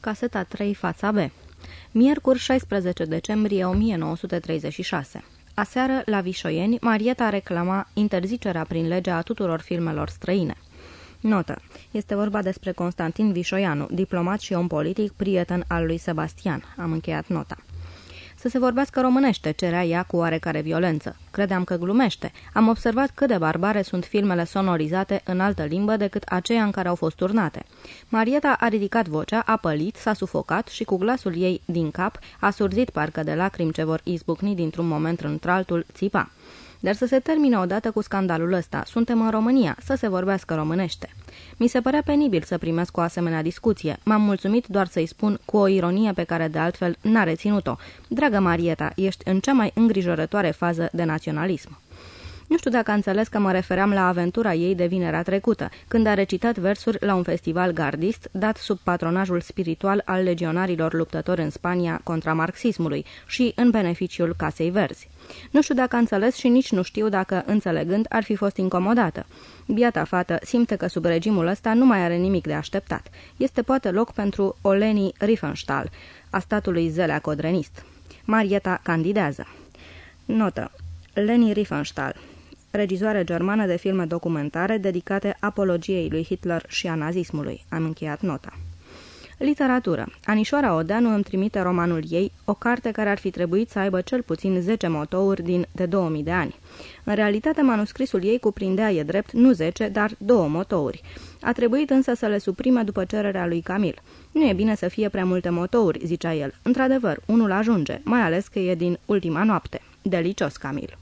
Caseta 3, fața B Miercuri 16 decembrie 1936 Aseară, la Vișoieni, Marieta reclama interzicerea prin legea a tuturor filmelor străine. Notă. Este vorba despre Constantin Vișoianu, diplomat și om politic, prieten al lui Sebastian. Am încheiat nota să se vorbească românește, cerea ea cu oarecare violență. Credeam că glumește. Am observat cât de barbare sunt filmele sonorizate în altă limbă decât aceea în care au fost turnate. Marieta a ridicat vocea, a pălit, s-a sufocat și cu glasul ei din cap a surzit parcă de lacrimi ce vor izbucni dintr-un moment într-altul, țipa. Dar să se termine odată cu scandalul ăsta. Suntem în România, să se vorbească românește. Mi se părea penibil să primesc o asemenea discuție. M-am mulțumit doar să-i spun cu o ironie pe care de altfel n-a reținut-o. Dragă Marieta, ești în cea mai îngrijorătoare fază de naționalism. Nu știu dacă a înțeles că mă refeream la aventura ei de vinerea trecută, când a recitat versuri la un festival gardist dat sub patronajul spiritual al legionarilor luptători în Spania contra marxismului și în beneficiul Casei Verzi. Nu știu dacă a înțeles și nici nu știu dacă, înțelegând, ar fi fost incomodată. Biata fată simte că sub regimul ăsta nu mai are nimic de așteptat. Este poate loc pentru Oleni Riefenstahl, a statului zelea codrenist. Marieta candidează. Notă. Leni Riefenstahl regizoare germană de filme documentare dedicate apologiei lui Hitler și a nazismului. Am încheiat nota. Literatură. Anișoara Odeanu îmi trimite romanul ei, o carte care ar fi trebuit să aibă cel puțin 10 motouri din de 2000 de ani. În realitate, manuscrisul ei cuprindea, e drept, nu 10, dar două motouri. A trebuit însă să le suprime după cererea lui Camil. Nu e bine să fie prea multe motouri, zicea el. Într-adevăr, unul ajunge, mai ales că e din ultima noapte. Delicios, Camil.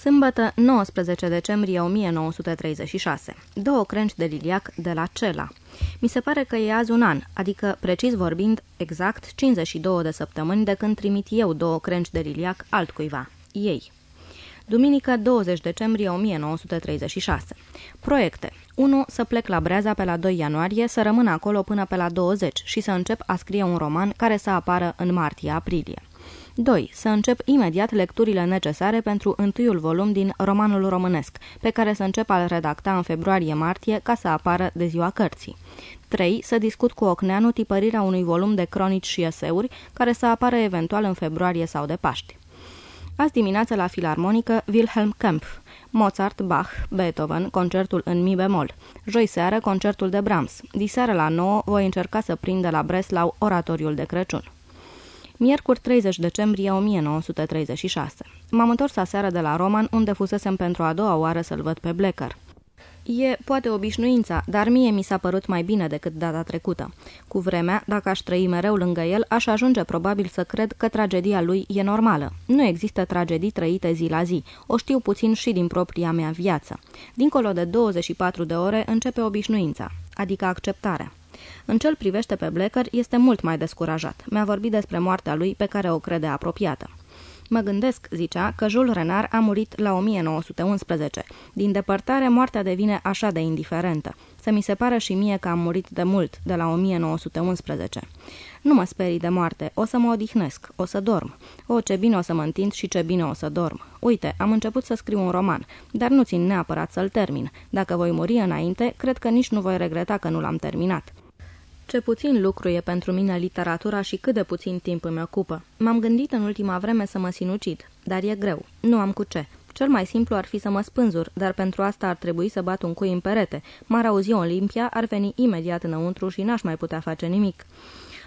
Sâmbătă, 19 decembrie 1936. Două crengi de liliac de la Cela. Mi se pare că e azi un an, adică, precis vorbind, exact 52 de săptămâni de când trimit eu două crengi de liliac altcuiva. Ei. Duminică 20 decembrie 1936. Proiecte. 1. Să plec la Breaza pe la 2 ianuarie, să rămân acolo până pe la 20 și să încep a scrie un roman care să apară în martie-aprilie. 2. Să încep imediat lecturile necesare pentru întâiul volum din romanul românesc, pe care să încep a redacta în februarie-martie ca să apară de ziua cărții. 3. Să discut cu Ocneanu tipărirea unui volum de cronici și eseuri, care să apară eventual în februarie sau de Paști. Azi dimineață la filarmonică Wilhelm Kempf, Mozart, Bach, Beethoven, concertul în mi bemol. Joi seară, concertul de Brahms. Diseară la 9 voi încerca să prind de la Breslau oratoriul de Crăciun. Miercuri 30 decembrie 1936. M-am întors aseară de la Roman, unde fusesem pentru a doua oară să-l văd pe Blecker. E poate obișnuința, dar mie mi s-a părut mai bine decât data trecută. Cu vremea, dacă aș trăi mereu lângă el, aș ajunge probabil să cred că tragedia lui e normală. Nu există tragedii trăite zi la zi. O știu puțin și din propria mea viață. Dincolo de 24 de ore începe obișnuința, adică acceptarea. În cel privește pe Blecker, este mult mai descurajat. Mi-a vorbit despre moartea lui pe care o crede apropiată. Mă gândesc, zicea, că Jules Renard a murit la 1911. Din depărtare, moartea devine așa de indiferentă. Să mi se pară și mie că am murit de mult, de la 1911. Nu mă sperii de moarte, o să mă odihnesc, o să dorm. O, ce bine o să mă întind și ce bine o să dorm. Uite, am început să scriu un roman, dar nu țin neapărat să-l termin. Dacă voi muri înainte, cred că nici nu voi regreta că nu l-am terminat. Ce puțin lucru e pentru mine literatura și cât de puțin timp îmi ocupă. M-am gândit în ultima vreme să mă sinucid, dar e greu. Nu am cu ce. Cel mai simplu ar fi să mă spânzur, dar pentru asta ar trebui să bat un cui în perete. M-ar auzi Olimpia, ar veni imediat înăuntru și n-aș mai putea face nimic.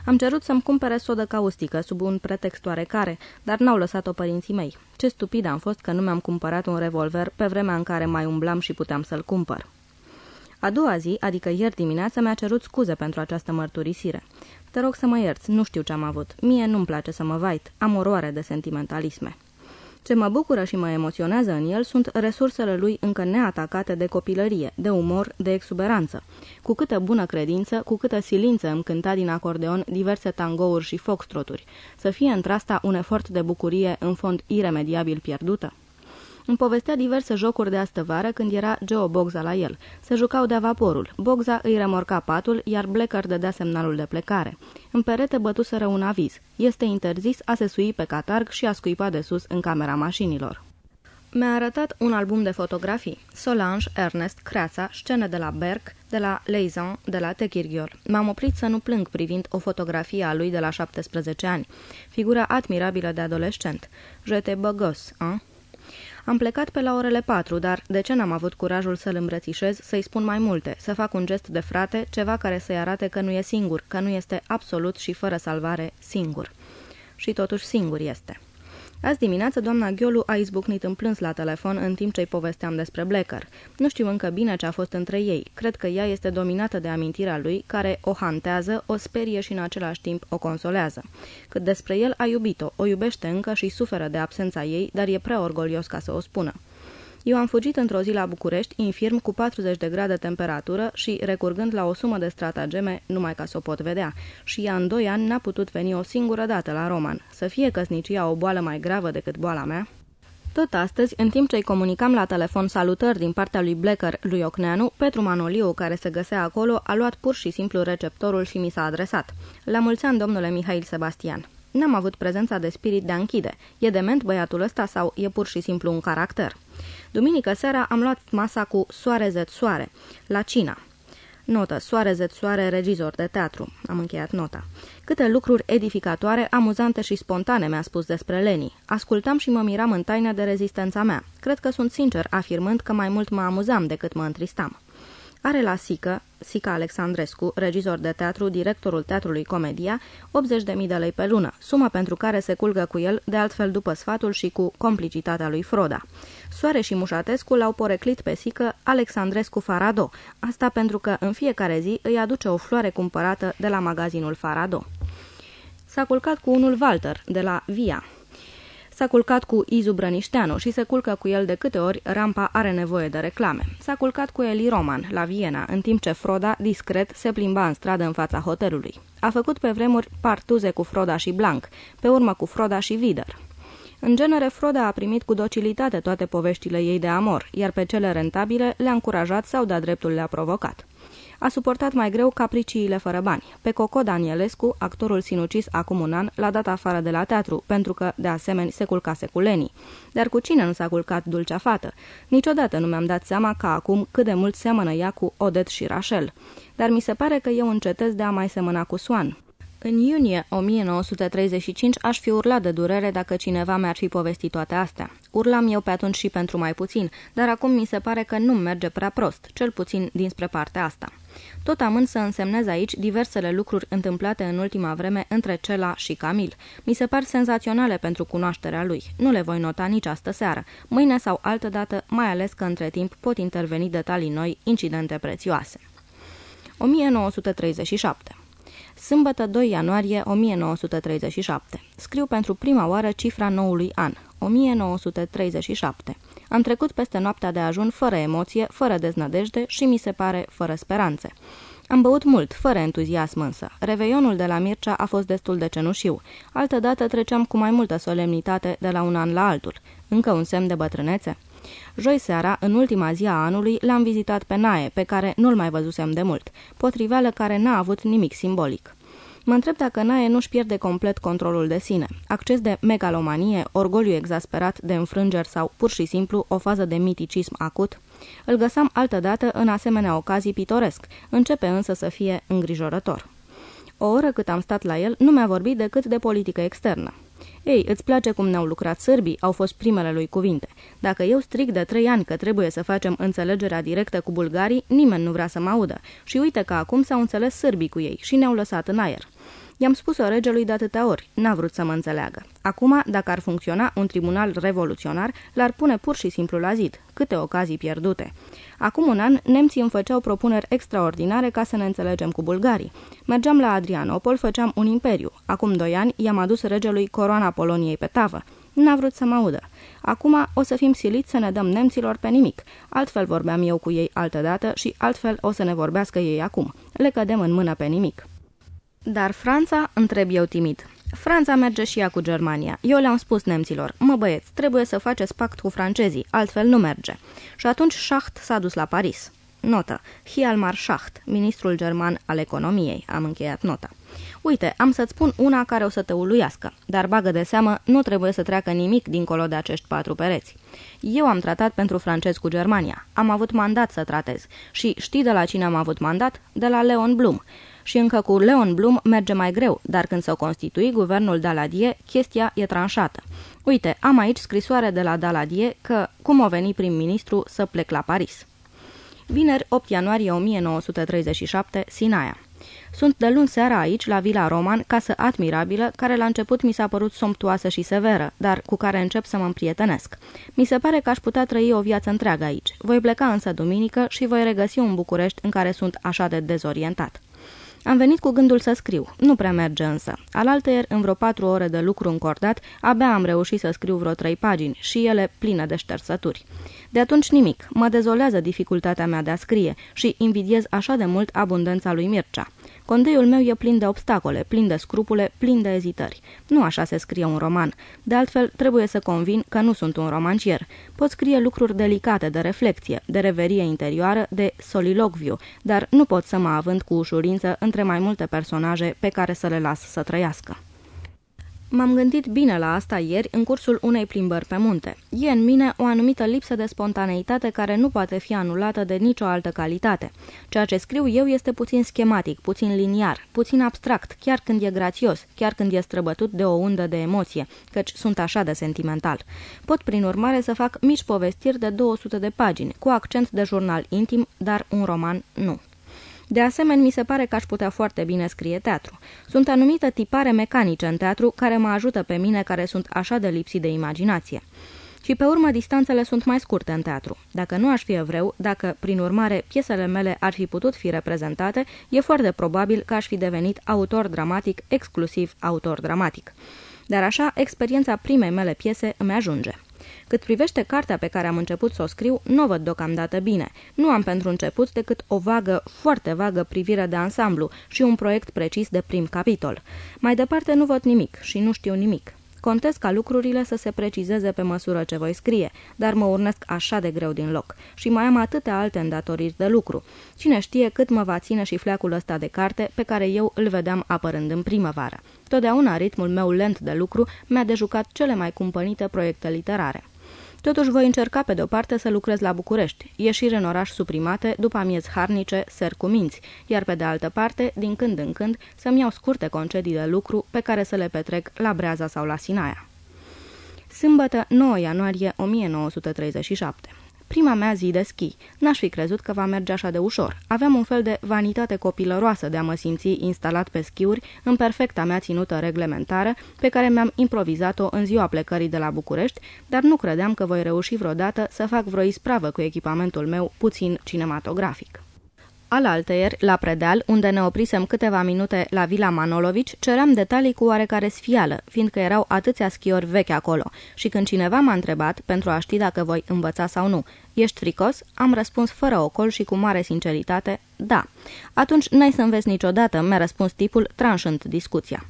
Am cerut să-mi cumpere sodă caustică sub un pretext oarecare, dar n-au lăsat-o părinții mei. Ce stupid am fost că nu mi-am cumpărat un revolver pe vremea în care mai umblam și puteam să-l cumpăr. A doua zi, adică ieri dimineața, mi-a cerut scuze pentru această mărturisire. Te rog să mă ierți, nu știu ce am avut. Mie nu-mi place să mă vait, am oroare de sentimentalisme. Ce mă bucură și mă emoționează în el sunt resursele lui încă neatacate de copilărie, de umor, de exuberanță. Cu câtă bună credință, cu câtă silință îmi cânta din acordeon diverse tangouri și foxtroturi. Să fie într-asta un efort de bucurie în fond iremediabil pierdută? Îmi povestea diverse jocuri de astă vară când era Joe Bogza la el. Se jucau de vaporul. Bogza îi remorca patul, iar Blecker dădea semnalul de plecare. În perete bătuseră un aviz. Este interzis a se sui pe catarg și a scuipa de sus în camera mașinilor. Mi-a arătat un album de fotografii. Solange, Ernest, Creața, scene de la Berg, de la Leizan, de la Techirghiol. M-am oprit să nu plâng privind o fotografie a lui de la 17 ani. Figura admirabilă de adolescent. Jete băgos, hein? Am plecat pe la orele patru, dar de ce n-am avut curajul să-l îmbrățișez, să-i spun mai multe, să fac un gest de frate, ceva care să-i arate că nu e singur, că nu este absolut și fără salvare singur. Și totuși singur este. Azi dimineață, doamna Ghiolu a izbucnit în plâns la telefon în timp ce-i povesteam despre Blecker. Nu știu încă bine ce a fost între ei. Cred că ea este dominată de amintirea lui, care o hantează, o sperie și în același timp o consolează. Cât despre el, a iubit-o, o iubește încă și suferă de absența ei, dar e prea orgolios ca să o spună. Eu am fugit într-o zi la București, infirm, cu 40 de grade temperatură și recurgând la o sumă de stratageme, numai ca să o pot vedea. Și ea în doi ani n-a putut veni o singură dată la Roman. Să fie căsnicia o boală mai gravă decât boala mea? Tot astăzi, în timp ce îi comunicam la telefon salutări din partea lui Blecker, lui Ocneanu, Petru Manoliu, care se găsea acolo, a luat pur și simplu receptorul și mi s-a adresat. La mulți ani, domnule Mihail Sebastian. N-am avut prezența de spirit de a închide. E dement băiatul ăsta sau e pur și simplu un caracter? Duminică seara am luat masa cu Soare zet soare, la Cina. Notă. Soare zet soare, regizor de teatru. Am încheiat nota. Câte lucruri edificatoare, amuzante și spontane mi-a spus despre Leni. Ascultam și mă miram în taină de rezistența mea. Cred că sunt sincer afirmând că mai mult mă amuzam decât mă întristam. Are la Sică, Sica Alexandrescu, regizor de teatru, directorul teatrului Comedia, 80.000 de lei pe lună, sumă pentru care se culgă cu el, de altfel după sfatul și cu complicitatea lui Froda. Soare și Mușatescu l-au poreclit pe Sică Alexandrescu Farado, asta pentru că în fiecare zi îi aduce o floare cumpărată de la magazinul Farado. S-a culcat cu unul Walter, de la Via. S-a culcat cu Izu Brănișteanu și se culcă cu el de câte ori rampa are nevoie de reclame. S-a culcat cu Eli Roman, la Viena, în timp ce Froda, discret, se plimba în stradă în fața hotelului. A făcut pe vremuri partuze cu Froda și Blanc, pe urmă cu Froda și Vider. În genere, Froda a primit cu docilitate toate poveștile ei de amor, iar pe cele rentabile le-a încurajat sau de-a dreptul le-a provocat a suportat mai greu capriciile fără bani. Pe Coco Danielescu, actorul sinucis acum un an, l-a dat afară de la teatru, pentru că, de asemenea, se culcase cu Leni. Dar cu cine nu s-a culcat dulcea fată? Niciodată nu mi-am dat seama ca acum cât de mult seamănă ea cu Odet și Rachel. Dar mi se pare că eu încetez de a mai semăna cu Swan. În iunie 1935 aș fi urlat de durere dacă cineva mi-ar fi povestit toate astea. Urlam eu pe atunci și pentru mai puțin, dar acum mi se pare că nu merge prea prost, cel puțin dinspre partea asta. Tot amând să însemnez aici diversele lucruri întâmplate în ultima vreme între Cela și Camil. Mi se par senzaționale pentru cunoașterea lui. Nu le voi nota nici astă seară. Mâine sau altă dată, mai ales că între timp pot interveni detalii noi, incidente prețioase. 1937 Sâmbătă 2 ianuarie 1937. Scriu pentru prima oară cifra noului an, 1937. Am trecut peste noaptea de ajun fără emoție, fără deznădejde și, mi se pare, fără speranțe. Am băut mult, fără entuziasm însă. Reveionul de la Mircea a fost destul de cenușiu. Altădată treceam cu mai multă solemnitate de la un an la altul. Încă un semn de bătrânețe? Joi seara, în ultima zi a anului, l-am vizitat pe Nae, pe care nu-l mai văzusem de mult, potriveală care n-a avut nimic simbolic. Mă întreb dacă Nae nu-și pierde complet controlul de sine. Acces de megalomanie, orgoliu exasperat de înfrângeri sau pur și simplu o fază de miticism acut? Îl găsam altădată în asemenea ocazii pitoresc, începe însă să fie îngrijorător. O oră cât am stat la el, nu mi-a vorbit decât de politică externă. Ei, îți place cum ne-au lucrat sârbii?" au fost primele lui cuvinte. Dacă eu strig de trei ani că trebuie să facem înțelegerea directă cu bulgarii, nimeni nu vrea să mă audă. Și uite că acum s-au înțeles sârbii cu ei și ne-au lăsat în aer. I-am spus-o regelui de atâtea ori, n-a vrut să mă înțeleagă. Acum, dacă ar funcționa un tribunal revoluționar, l-ar pune pur și simplu la zid. Câte ocazii pierdute. Acum un an, nemții îmi făceau propuneri extraordinare ca să ne înțelegem cu bulgarii. Mergeam la Adrianopol, făceam un imperiu. Acum doi ani, i-am adus regelui coroana Poloniei pe tavă. N-a vrut să mă audă. Acum o să fim siliți să ne dăm nemților pe nimic. Altfel vorbeam eu cu ei altădată și altfel o să ne vorbească ei acum. Le cădem în mână pe nimic. Dar Franța, întreb eu timid. Franța merge și ea cu Germania. Eu le-am spus nemților, mă băieți, trebuie să faceți pact cu francezii, altfel nu merge. Și atunci Schacht s-a dus la Paris. Notă. Hialmar Schacht, ministrul german al economiei. Am încheiat nota. Uite, am să-ți spun una care o să te uluiască, dar bagă de seamă, nu trebuie să treacă nimic dincolo de acești patru pereți. Eu am tratat pentru francez cu Germania. Am avut mandat să tratez. Și știi de la cine am avut mandat? De la Leon Blum. Și încă cu Leon Blum merge mai greu, dar când s-o constitui guvernul Daladier, chestia e tranșată. Uite, am aici scrisoare de la Daladier că, cum o veni prim-ministru, să plec la Paris. Vineri, 8 ianuarie 1937, Sinaia. Sunt de luni seara aici, la Vila Roman, casă admirabilă, care la început mi s-a părut somptuoasă și severă, dar cu care încep să mă împrietenesc. Mi se pare că aș putea trăi o viață întreagă aici. Voi pleca însă duminică și voi regăsi un București în care sunt așa de dezorientat. Am venit cu gândul să scriu. Nu prea merge însă. Alaltăieri, în vreo patru ore de lucru încordat, abia am reușit să scriu vreo trei pagini și ele pline de ștersături. De atunci nimic. Mă dezolează dificultatea mea de a scrie și invidiez așa de mult abundența lui Mircea. Condeiul meu e plin de obstacole, plin de scrupule, plin de ezitări. Nu așa se scrie un roman. De altfel, trebuie să convin că nu sunt un romancier. Pot scrie lucruri delicate de reflexie, de reverie interioară, de solilogviu, dar nu pot să mă având cu ușurință între mai multe personaje pe care să le las să trăiască. M-am gândit bine la asta ieri în cursul unei plimbări pe munte. E în mine o anumită lipsă de spontaneitate care nu poate fi anulată de nicio altă calitate. Ceea ce scriu eu este puțin schematic, puțin liniar, puțin abstract, chiar când e grațios, chiar când e străbătut de o undă de emoție, căci sunt așa de sentimental. Pot prin urmare să fac mici povestiri de 200 de pagini, cu accent de jurnal intim, dar un roman nu. De asemenea, mi se pare că aș putea foarte bine scrie teatru. Sunt anumite tipare mecanice în teatru care mă ajută pe mine care sunt așa de lipsi de imaginație. Și pe urmă distanțele sunt mai scurte în teatru. Dacă nu aș fi evreu, dacă, prin urmare, piesele mele ar fi putut fi reprezentate, e foarte probabil că aș fi devenit autor dramatic, exclusiv autor dramatic. Dar așa, experiența primei mele piese îmi ajunge. Cât privește cartea pe care am început să o scriu, nu o văd deocamdată bine. Nu am pentru început decât o vagă, foarte vagă privire de ansamblu și un proiect precis de prim capitol. Mai departe nu văd nimic și nu știu nimic. Contez ca lucrurile să se precizeze pe măsură ce voi scrie, dar mă urnesc așa de greu din loc. Și mai am atâtea alte îndatoriri de lucru. Cine știe cât mă va ține și fleacul ăsta de carte pe care eu îl vedeam apărând în primăvară. Totdeauna ritmul meu lent de lucru mi-a dejucat cele mai cumpănite proiecte literare. Totuși voi încerca pe de-o parte să lucrez la București, ieșiri în oraș suprimate, după amiez harnice, ser cu minți, iar pe de altă parte, din când în când, să-mi iau scurte concedii de lucru pe care să le petrec la Breaza sau la Sinaia. Sâmbătă, 9 ianuarie 1937 Prima mea zi de schi. N-aș fi crezut că va merge așa de ușor. Aveam un fel de vanitate copilăroasă de a mă simți instalat pe schiuri în perfecta mea ținută reglementară, pe care mi-am improvizat-o în ziua plecării de la București, dar nu credeam că voi reuși vreodată să fac vreo ispravă cu echipamentul meu puțin cinematografic. Alaltăieri, la Predeal, unde ne oprisem câteva minute la Vila Manolovici, ceream detalii cu oarecare sfială, fiindcă erau atâția schiori vechi acolo. Și când cineva m-a întrebat, pentru a ști dacă voi învăța sau nu, Ești fricos?" am răspuns fără ocol și cu mare sinceritate, da. Atunci n-ai să înveți niciodată, mi-a răspuns tipul, tranșând discuția.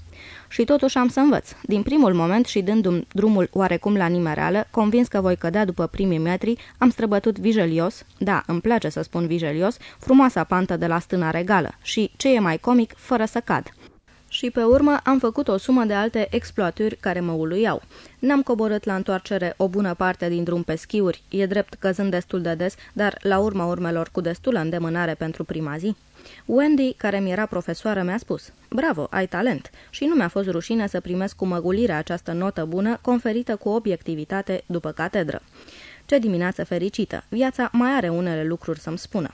Și totuși am să învăț. Din primul moment și dându-mi drumul oarecum la nimereală, convins că voi cădea după primii metri, am străbătut vijelios, da, îmi place să spun vijelios, frumoasa pantă de la stâna regală și, ce e mai comic, fără să cad și pe urmă am făcut o sumă de alte exploaturi care mă uluiau. N-am coborât la întoarcere o bună parte din drum pe schiuri, e drept căzând destul de des, dar la urma urmelor cu destulă îndemânare pentru prima zi. Wendy, care mi era profesoară, mi-a spus, Bravo, ai talent! Și nu mi-a fost rușine să primesc cu măgulire această notă bună, conferită cu obiectivitate după catedră. Ce dimineață fericită! Viața mai are unele lucruri să-mi spună.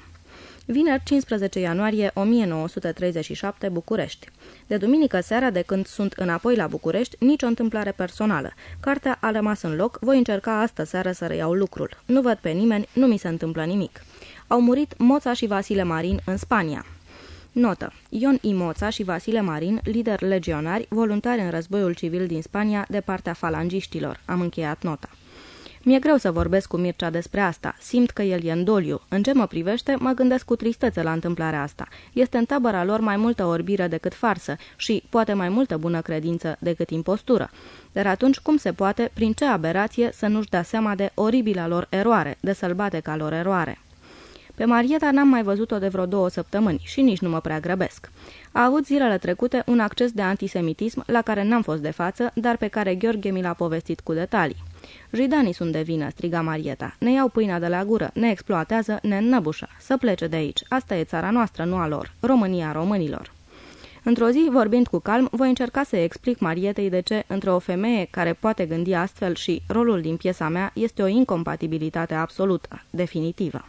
Vineri 15 ianuarie 1937, București. De duminică seara, de când sunt înapoi la București, nicio întâmplare personală. Cartea a rămas în loc, voi încerca astă seară să reiau lucrul. Nu văd pe nimeni, nu mi se întâmplă nimic. Au murit Moța și Vasile Marin în Spania. Notă. Ion I. Moța și Vasile Marin, lider legionari, voluntari în războiul civil din Spania de partea falangiștilor. Am încheiat nota. Mi-e greu să vorbesc cu Mircea despre asta. Simt că el e în doliu. În ce mă privește, mă gândesc cu tristețe la întâmplarea asta. Este în tabăra lor mai multă orbire decât farsă și poate mai multă bună credință decât impostură. Dar atunci cum se poate, prin ce aberație, să nu-și dea seama de oribila lor eroare, de sălbateca lor eroare? Pe Marieta n-am mai văzut-o de vreo două săptămâni și nici nu mă prea grăbesc. A avut zilele trecute un acces de antisemitism la care n-am fost de față, dar pe care Gheorghe mi l-a povestit cu detalii. Jidanii sunt de vină, striga Marieta. Ne iau pâinea de la gură, ne exploatează, ne înnăbușă. Să plece de aici. Asta e țara noastră, nu a lor. România românilor. Într-o zi, vorbind cu calm, voi încerca să explic Marietei de ce, între o femeie care poate gândi astfel și rolul din piesa mea, este o incompatibilitate absolută, definitivă.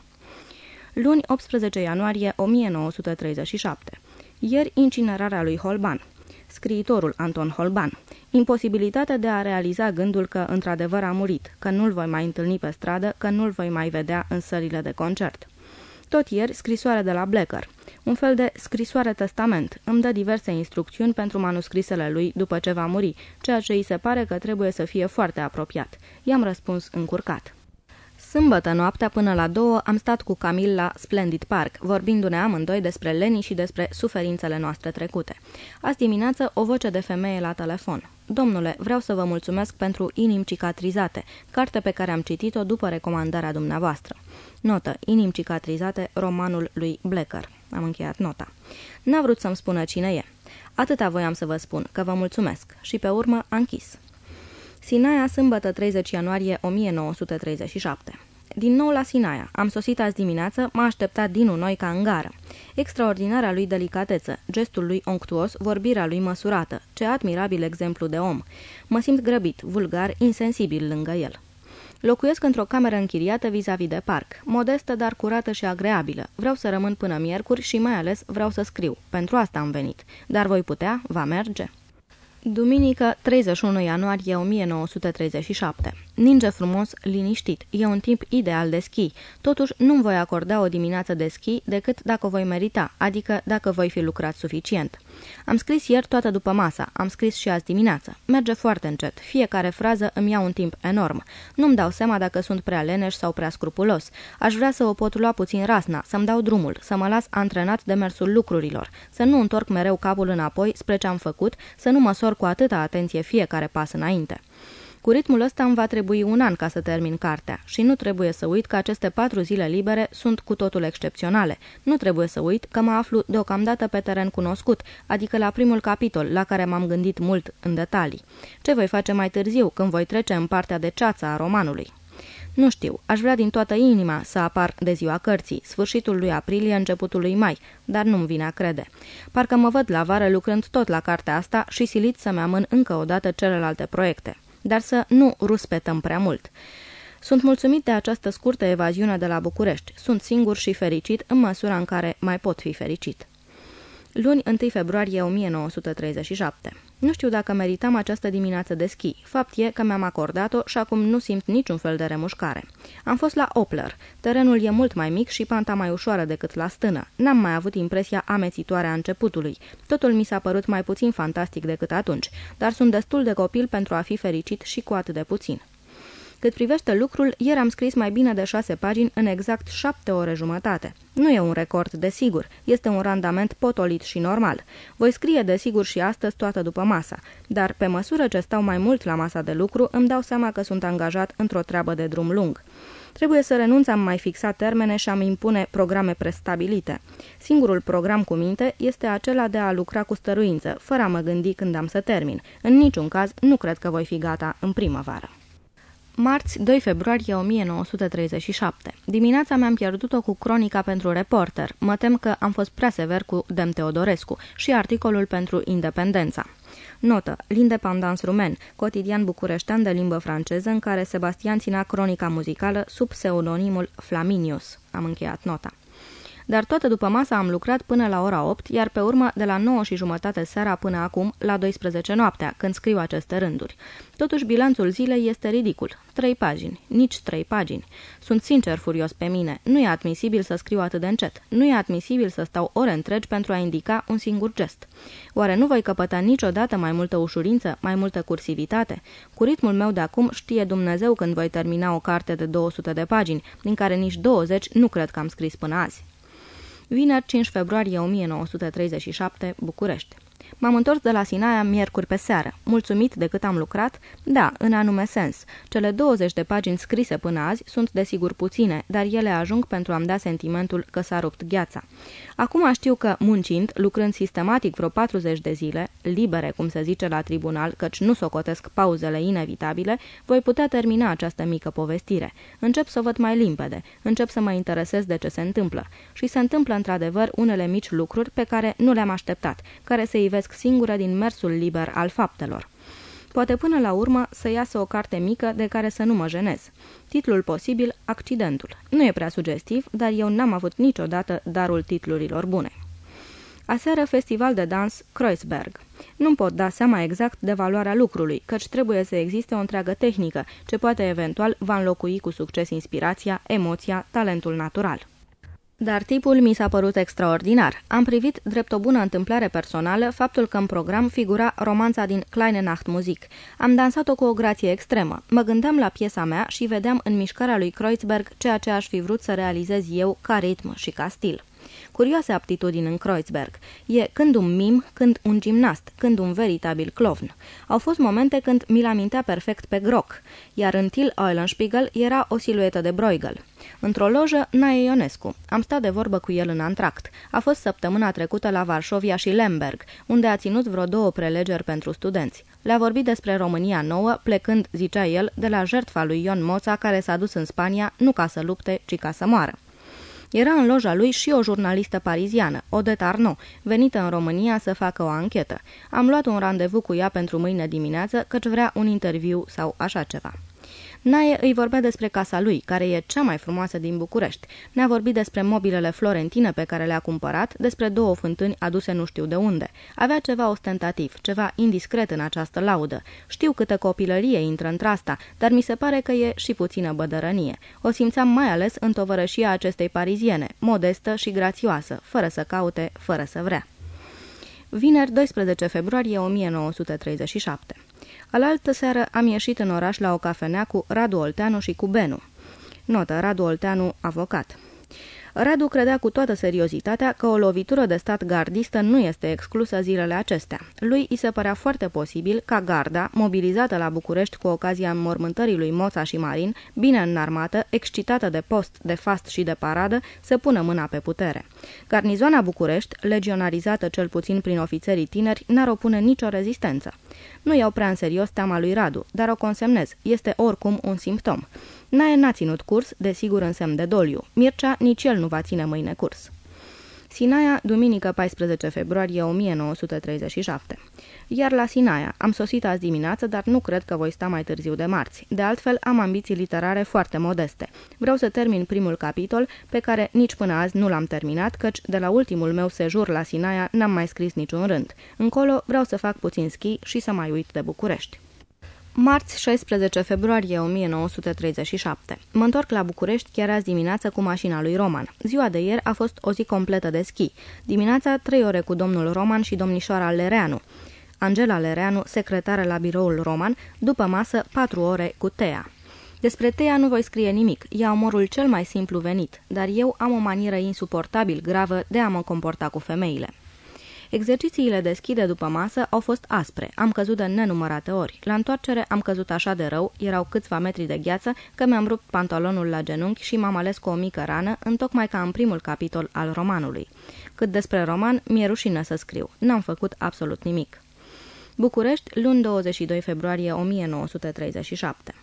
Luni, 18 ianuarie 1937. Ieri, incinerarea lui Holban. Scriitorul Anton Holban. Imposibilitatea de a realiza gândul că într-adevăr a murit, că nu-l voi mai întâlni pe stradă, că nu-l voi mai vedea în sălile de concert. Tot ieri, scrisoare de la Blecker. Un fel de scrisoare testament. Îmi dă diverse instrucțiuni pentru manuscrisele lui după ce va muri, ceea ce îi se pare că trebuie să fie foarte apropiat. I-am răspuns încurcat. Sâmbătă noaptea până la două am stat cu Camil la Splendid Park, vorbindu-ne amândoi despre Leni și despre suferințele noastre trecute. Azi dimineață o voce de femeie la telefon. Domnule, vreau să vă mulțumesc pentru Inim cicatrizate, carte pe care am citit-o după recomandarea dumneavoastră. Notă, Inim cicatrizate, romanul lui Blecker. Am încheiat nota. N-a vrut să-mi spună cine e. Atâta voiam să vă spun, că vă mulțumesc. Și pe urmă a închis. Sinaia, sâmbătă 30 ianuarie 1937 din nou la Sinaia. Am sosit azi dimineață, m-a așteptat Dinu noi ca în gară. Extraordinara lui delicateță, gestul lui onctuos, vorbirea lui măsurată. Ce admirabil exemplu de om. Mă simt grăbit, vulgar, insensibil lângă el. Locuiesc într-o cameră închiriată vis-a-vis -vis de parc, modestă, dar curată și agreabilă. Vreau să rămân până miercuri și mai ales vreau să scriu. Pentru asta am venit. Dar voi putea? Va merge? Duminică, 31 ianuarie 1937. Ninge frumos, liniștit. E un timp ideal de schi. Totuși, nu voi acorda o dimineață de schi decât dacă o voi merita, adică dacă voi fi lucrat suficient. Am scris ieri toată după masa, am scris și azi dimineață. Merge foarte încet, fiecare frază îmi ia un timp enorm. Nu-mi dau seama dacă sunt prea leneș sau prea scrupulos. Aș vrea să o pot lua puțin rasna, să-mi dau drumul, să mă las antrenat de mersul lucrurilor, să nu întorc mereu capul înapoi spre ce am făcut, să nu măsor cu atâta atenție fiecare pas înainte. Cu ritmul ăsta îmi va trebui un an ca să termin cartea și nu trebuie să uit că aceste patru zile libere sunt cu totul excepționale. Nu trebuie să uit că mă aflu deocamdată pe teren cunoscut, adică la primul capitol, la care m-am gândit mult în detalii. Ce voi face mai târziu, când voi trece în partea de ceață a romanului? Nu știu, aș vrea din toată inima să apar de ziua cărții, sfârșitul lui aprilie, începutul lui mai, dar nu-mi vine a crede. Parcă mă văd la vară lucrând tot la cartea asta și silit să-mi amân încă o dată celelalte proiecte dar să nu ruspetăm prea mult. Sunt mulțumit de această scurtă evaziune de la București. Sunt singur și fericit în măsura în care mai pot fi fericit. Luni, 1 februarie 1937. Nu știu dacă meritam această dimineață de schi. Fapt e că mi-am acordat-o și acum nu simt niciun fel de remușcare. Am fost la Opler. Terenul e mult mai mic și panta mai ușoară decât la stână. N-am mai avut impresia amețitoare a începutului. Totul mi s-a părut mai puțin fantastic decât atunci, dar sunt destul de copil pentru a fi fericit și cu atât de puțin. Cât privește lucrul, ieri am scris mai bine de șase pagini în exact șapte ore jumătate. Nu e un record, desigur, este un randament potolit și normal. Voi scrie desigur și astăzi toată după masa, dar pe măsură ce stau mai mult la masa de lucru, îmi dau seama că sunt angajat într-o treabă de drum lung. Trebuie să renunț, am mai fixat termene și am impune programe prestabilite. Singurul program cu minte este acela de a lucra cu stăruință, fără a mă gândi când am să termin. În niciun caz, nu cred că voi fi gata în primăvară. Marți, 2 februarie 1937. Dimineața mi-am pierdut-o cu cronica pentru reporter. Mă tem că am fost prea sever cu Dem Teodorescu și articolul pentru Independența. Notă. L'Independance Rumen, cotidian bucureștean de limbă franceză în care Sebastian ținea cronica muzicală sub pseudonimul Flaminius. Am încheiat nota dar toată după masa am lucrat până la ora 8, iar pe urmă de la 9 și jumătate seara până acum la 12 noaptea, când scriu aceste rânduri. Totuși, bilanțul zilei este ridicul. Trei pagini, nici trei pagini. Sunt sincer furios pe mine. Nu e admisibil să scriu atât de încet. Nu e admisibil să stau ore întregi pentru a indica un singur gest. Oare nu voi căpăta niciodată mai multă ușurință, mai multă cursivitate? Cu ritmul meu de acum știe Dumnezeu când voi termina o carte de 200 de pagini, din care nici 20 nu cred că am scris până azi. Vineri 5 februarie 1937, București. M-am întors de la Sinaia miercuri pe seară. Mulțumit de cât am lucrat? Da, în anume sens. Cele 20 de pagini scrise până azi sunt desigur puține, dar ele ajung pentru a-mi da sentimentul că s-a rupt gheața. Acum știu că, muncind, lucrând sistematic vreo 40 de zile, libere, cum se zice la tribunal, căci nu socotesc pauzele inevitabile, voi putea termina această mică povestire. Încep să văd mai limpede, încep să mă interesez de ce se întâmplă. Și se întâmplă într-adevăr unele mici lucruri pe care nu le-am așteptat, care se ivesc singură din mersul liber al faptelor. Poate până la urmă să iasă o carte mică de care să nu mă jenez. Titlul posibil, Accidentul. Nu e prea sugestiv, dar eu n-am avut niciodată darul titlurilor bune. Aseară festival de dans Kreuzberg. Nu pot da seama exact de valoarea lucrului, căci trebuie să existe o întreagă tehnică, ce poate eventual va înlocui cu succes inspirația, emoția, talentul natural. Dar tipul mi s-a părut extraordinar. Am privit, drept o bună întâmplare personală, faptul că în program figura romanța din Kleine Nachtmusik. Am dansat-o cu o grație extremă. Mă gândeam la piesa mea și vedeam în mișcarea lui Kreuzberg ceea ce aș fi vrut să realizez eu ca ritm și ca stil. Curioase aptitudini în Kreuzberg. E când un mim, când un gimnast, când un veritabil clovn. Au fost momente când mi-l amintea perfect pe Groc, iar în Til Eulenspiegel era o siluetă de Bruegel. Într-o lojă, Nae Ionescu. Am stat de vorbă cu el în antract. A fost săptămâna trecută la Varșovia și Lemberg, unde a ținut vreo două prelegeri pentru studenți. Le-a vorbit despre România nouă, plecând, zicea el, de la jertfa lui Ion Moța, care s-a dus în Spania nu ca să lupte, ci ca să moară. Era în loja lui și o jurnalistă pariziană, Odette Arnaud, venită în România să facă o anchetă. Am luat un randevu cu ea pentru mâine dimineață, căci vrea un interviu sau așa ceva. Nae îi vorbea despre casa lui, care e cea mai frumoasă din București. Ne-a vorbit despre mobilele florentine pe care le-a cumpărat, despre două fântâni aduse nu știu de unde. Avea ceva ostentativ, ceva indiscret în această laudă. Știu câtă copilărie intră într-asta, dar mi se pare că e și puțină bădărănie. O simțeam mai ales în tovărășia acestei pariziene, modestă și grațioasă, fără să caute, fără să vrea. Vineri 12 februarie 1937 Alaltă seară am ieșit în oraș la o cafenea cu Radu Olteanu și cu Benu. Notă, Radu Olteanu, avocat. Radu credea cu toată seriozitatea că o lovitură de stat gardistă nu este exclusă zilele acestea. Lui îi se părea foarte posibil ca garda, mobilizată la București cu ocazia înmormântării lui Moța și Marin, bine înarmată, excitată de post, de fast și de paradă, să pună mâna pe putere. Garnizoana București, legionarizată cel puțin prin ofițerii tineri, n-ar opune nicio rezistență. Nu iau prea în serios teama lui Radu, dar o consemnez, este oricum un simptom. Nae n-a ținut curs, desigur în semn de doliu. Mircea nici el nu va ține mâine curs. Sinaia, duminică 14 februarie 1937. Iar la Sinaia, am sosit azi dimineață, dar nu cred că voi sta mai târziu de marți. De altfel, am ambiții literare foarte modeste. Vreau să termin primul capitol, pe care nici până azi nu l-am terminat, căci de la ultimul meu sejur la Sinaia n-am mai scris niciun rând. Încolo vreau să fac puțin schi și să mai uit de București. Marți 16 februarie 1937. Mă întorc la București chiar azi dimineață cu mașina lui Roman. Ziua de ieri a fost o zi completă de schi. Dimineața trei ore cu domnul Roman și domnișoara Lereanu. Angela Lereanu, secretară la biroul Roman, după masă patru ore cu Tea. Despre Tea nu voi scrie nimic, e omorul cel mai simplu venit, dar eu am o manieră insuportabil gravă de a mă comporta cu femeile. Exercițiile de schide după masă au fost aspre, am căzut de nenumărate ori. La întoarcere am căzut așa de rău, erau câțiva metri de gheață, că mi-am rupt pantalonul la genunchi și m-am ales cu o mică rană, întocmai ca în primul capitol al romanului. Cât despre roman, mi-e rușine să scriu. N-am făcut absolut nimic. București, luni 22 februarie 1937